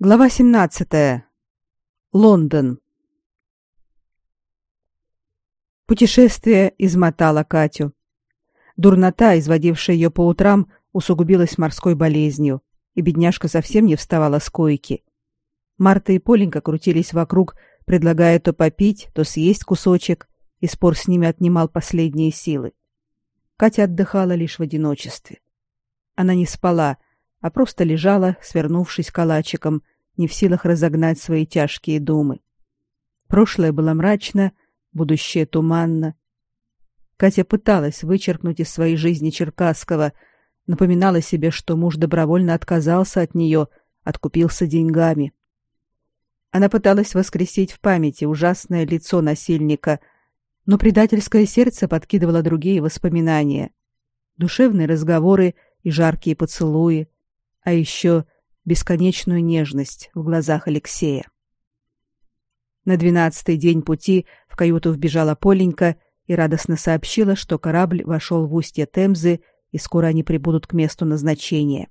Глава 17. Лондон. Путешествие измотало Катю. Дурнота, изводившая ее по утрам, усугубилась морской болезнью, и бедняжка совсем не вставала с койки. Марта и Поленька крутились вокруг, предлагая то попить, то съесть кусочек, и спор с ними отнимал последние силы. Катя отдыхала лишь в одиночестве. Она не спала, а просто лежала, свернувшись калачиком, не в силах разогнать свои тяжкие думы. Прошлое было мрачно, будущее туманно. Катя пыталась вычеркнуть из своей жизни Черкасского, напоминала себе, что муж добровольно отказался от нее, откупился деньгами. Она пыталась воскресить в памяти ужасное лицо насильника, но предательское сердце подкидывало другие воспоминания. Душевные разговоры и жаркие поцелуи, а еще бесконечную нежность в глазах Алексея. На двенадцатый день пути в каюту вбежала Поленька и радостно сообщила, что корабль вошел в устье Темзы и скоро они прибудут к месту назначения.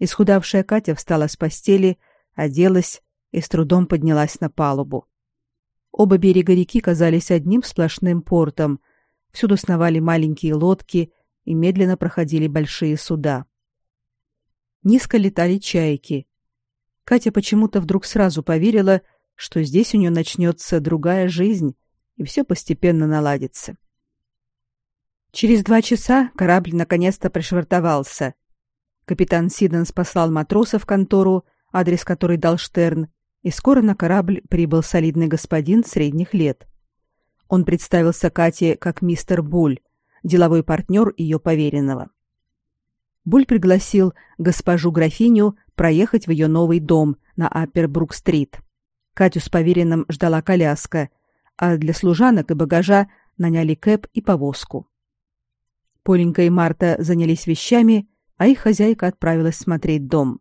Исхудавшая Катя встала с постели, оделась и с трудом поднялась на палубу. Оба берега реки казались одним сплошным портом. Всюду сновали маленькие лодки и медленно проходили большие суда низко летали чайки. Катя почему-то вдруг сразу поверила, что здесь у нее начнется другая жизнь, и все постепенно наладится. Через два часа корабль наконец-то пришвартовался. Капитан Сиденс послал матросов в контору, адрес которой дал Штерн, и скоро на корабль прибыл солидный господин средних лет. Он представился Кате как мистер Буль, деловой партнер ее поверенного. Буль пригласил госпожу графиню проехать в ее новый дом на Аппербрук-стрит. Катю с поверенным ждала коляска, а для служанок и багажа наняли кэп и повозку. Поленька и Марта занялись вещами, а их хозяйка отправилась смотреть дом.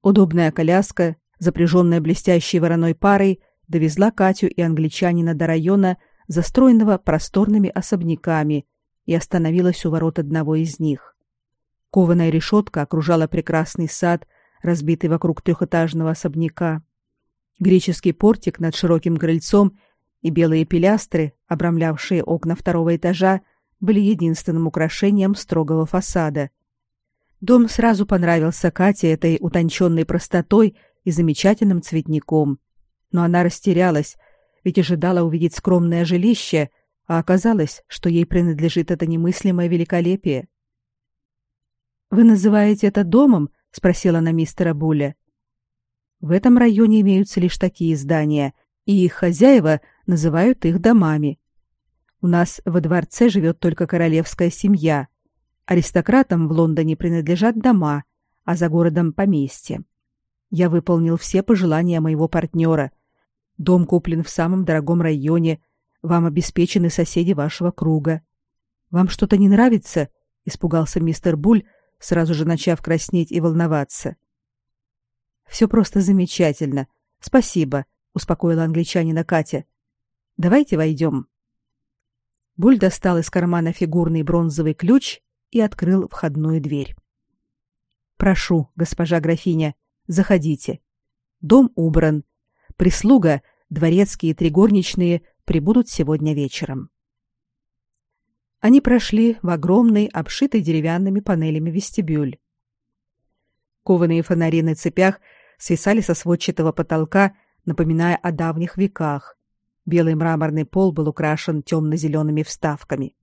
Удобная коляска, запряженная блестящей вороной парой, довезла Катю и англичанина до района, застроенного просторными особняками, и остановилась у ворот одного из них. Кованая решетка окружала прекрасный сад, разбитый вокруг трехэтажного особняка. Греческий портик над широким крыльцом и белые пилястры, обрамлявшие окна второго этажа, были единственным украшением строгого фасада. Дом сразу понравился Кате этой утонченной простотой и замечательным цветником. Но она растерялась, ведь ожидала увидеть скромное жилище, а оказалось, что ей принадлежит это немыслимое великолепие. Вы называете это домом? спросила она мистера Буля. В этом районе имеются лишь такие здания, и их хозяева называют их домами. У нас во дворце живет только королевская семья. Аристократам в Лондоне принадлежат дома, а за городом поместья. Я выполнил все пожелания моего партнера. Дом куплен в самом дорогом районе, вам обеспечены соседи вашего круга. Вам что-то не нравится? испугался мистер Буль, сразу же начав краснеть и волноваться. Все просто замечательно. Спасибо, успокоила англичанина Катя. Давайте войдем. Буль достал из кармана фигурный бронзовый ключ и открыл входную дверь. Прошу, госпожа графиня, заходите. Дом убран. Прислуга, дворецкие и три прибудут сегодня вечером. Они прошли в огромный, обшитый деревянными панелями вестибюль. Кованые фонари на цепях свисали со сводчатого потолка, напоминая о давних веках. Белый мраморный пол был украшен темно-зелеными вставками.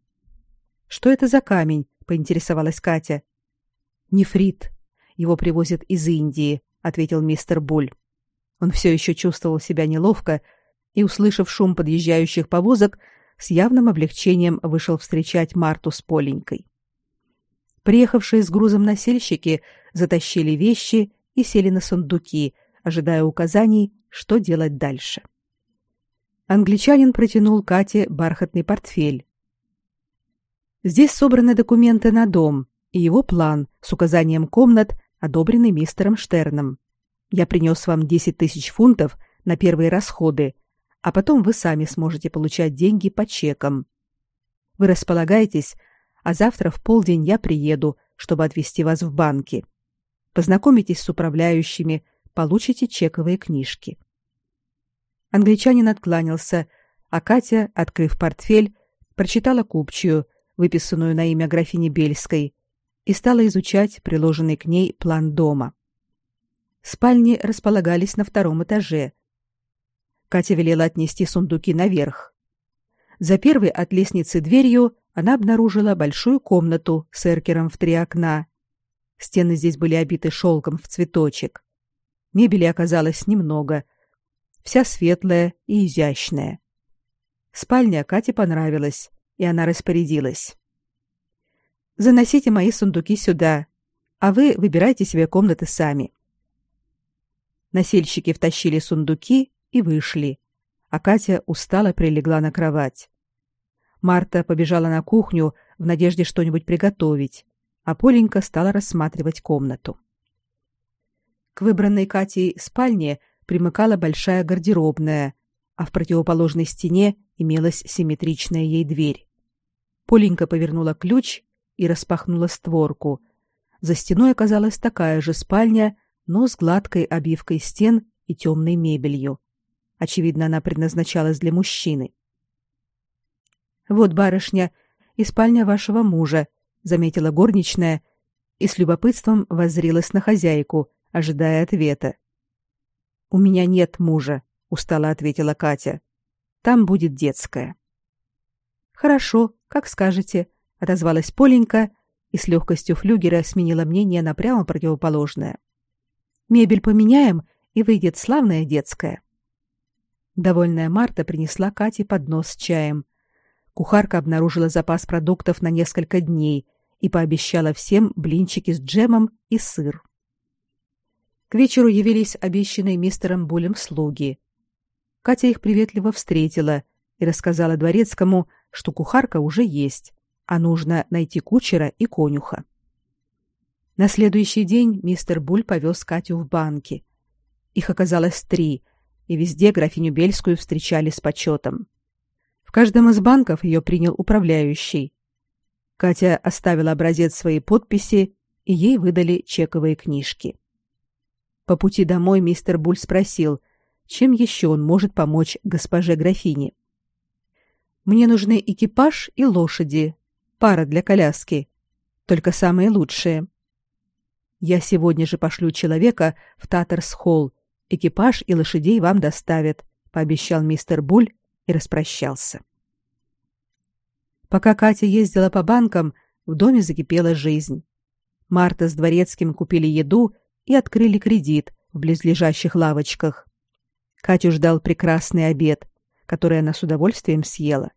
«Что это за камень?» — поинтересовалась Катя. «Нефрит. Его привозят из Индии», — ответил мистер Буль. Он все еще чувствовал себя неловко и, услышав шум подъезжающих повозок, с явным облегчением вышел встречать Марту с Поленькой. Приехавшие с грузом носильщики затащили вещи и сели на сундуки, ожидая указаний, что делать дальше. Англичанин протянул Кате бархатный портфель. Здесь собраны документы на дом и его план с указанием комнат, одобренный мистером Штерном. Я принес вам 10 тысяч фунтов на первые расходы, а потом вы сами сможете получать деньги по чекам. Вы располагаетесь, а завтра в полдень я приеду, чтобы отвезти вас в банки. Познакомитесь с управляющими, получите чековые книжки. Англичанин откланялся, а Катя, открыв портфель, прочитала купчую, выписанную на имя графини Бельской, и стала изучать приложенный к ней план дома. Спальни располагались на втором этаже. Катя велела отнести сундуки наверх. За первой от лестницы дверью она обнаружила большую комнату с эркером в три окна. Стены здесь были обиты шелком в цветочек. Мебели оказалось немного, вся светлая и изящная. Спальня Кате понравилась, и она распорядилась. «Заносите мои сундуки сюда, а вы выбирайте себе комнаты сами». Насельщики втащили сундуки и вышли, а Катя устало прилегла на кровать. Марта побежала на кухню в надежде что-нибудь приготовить, а Поленька стала рассматривать комнату. К выбранной Катей спальне примыкала большая гардеробная, а в противоположной стене имелась симметричная ей дверь. Поленька повернула ключ и распахнула створку. За стеной оказалась такая же спальня, но с гладкой обивкой стен и темной мебелью. Очевидно, она предназначалась для мужчины. Вот, барышня, и спальня вашего мужа, заметила горничная и с любопытством воззрилась на хозяйку, ожидая ответа. У меня нет мужа, устало ответила Катя. Там будет детская. Хорошо, как скажете, отозвалась Поленька и с легкостью флюгера сменила мнение на прямо противоположное. Мебель поменяем, и выйдет славная детская. Довольная Марта принесла Кате поднос с чаем, Кухарка обнаружила запас продуктов на несколько дней и пообещала всем блинчики с джемом и сыр. К вечеру явились обещанные мистером Булем слуги. Катя их приветливо встретила и рассказала дворецкому, что кухарка уже есть, а нужно найти кучера и конюха. На следующий день мистер Буль повез Катю в банки. Их оказалось три, и везде графиню Бельскую встречали с почетом. В каждом из банков ее принял управляющий. Катя оставила образец своей подписи, и ей выдали чековые книжки. По пути домой мистер Буль спросил, чем еще он может помочь госпоже графине. Мне нужны экипаж и лошади, пара для коляски, только самые лучшие. Я сегодня же пошлю человека в Татерс-холл. Экипаж и лошадей вам доставят, пообещал мистер Буль и распрощался. Пока Катя ездила по банкам, в доме закипела жизнь. Марта с дворецким купили еду и открыли кредит в близлежащих лавочках. Катю ждал прекрасный обед, который она с удовольствием съела.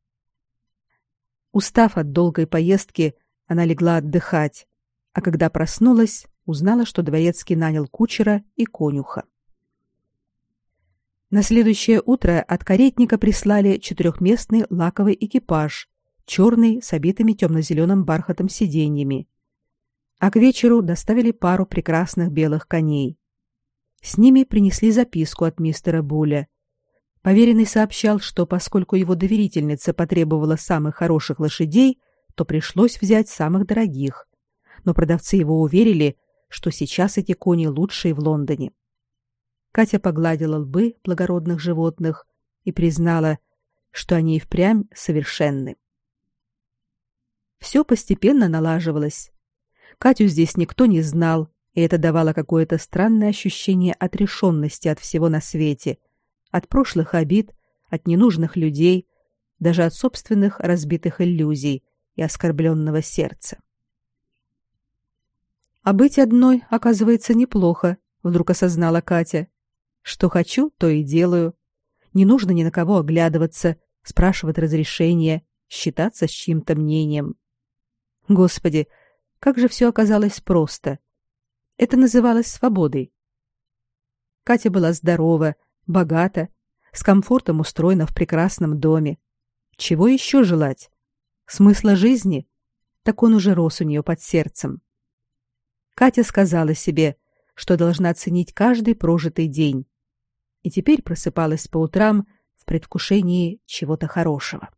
Устав от долгой поездки, она легла отдыхать, а когда проснулась, узнала, что дворецкий нанял кучера и конюха. На следующее утро от каретника прислали четырехместный лаковый экипаж, черный с обитыми темно-зеленым бархатом сиденьями. А к вечеру доставили пару прекрасных белых коней. С ними принесли записку от мистера Буля. Поверенный сообщал, что поскольку его доверительница потребовала самых хороших лошадей, то пришлось взять самых дорогих. Но продавцы его уверили, что сейчас эти кони лучшие в Лондоне. Катя погладила лбы благородных животных и признала, что они и впрямь совершенны. Все постепенно налаживалось. Катю здесь никто не знал, и это давало какое-то странное ощущение отрешенности от всего на свете, от прошлых обид, от ненужных людей, даже от собственных разбитых иллюзий и оскорбленного сердца. А быть одной, оказывается, неплохо, вдруг осознала Катя. Что хочу, то и делаю. Не нужно ни на кого оглядываться, спрашивать разрешения, считаться с чьим-то мнением. Господи, как же все оказалось просто. Это называлось свободой. Катя была здорова, богата, с комфортом устроена в прекрасном доме. Чего еще желать? Смысла жизни? Так он уже рос у нее под сердцем. Катя сказала себе, что должна ценить каждый прожитый день, и теперь просыпалась по утрам в предвкушении чего-то хорошего.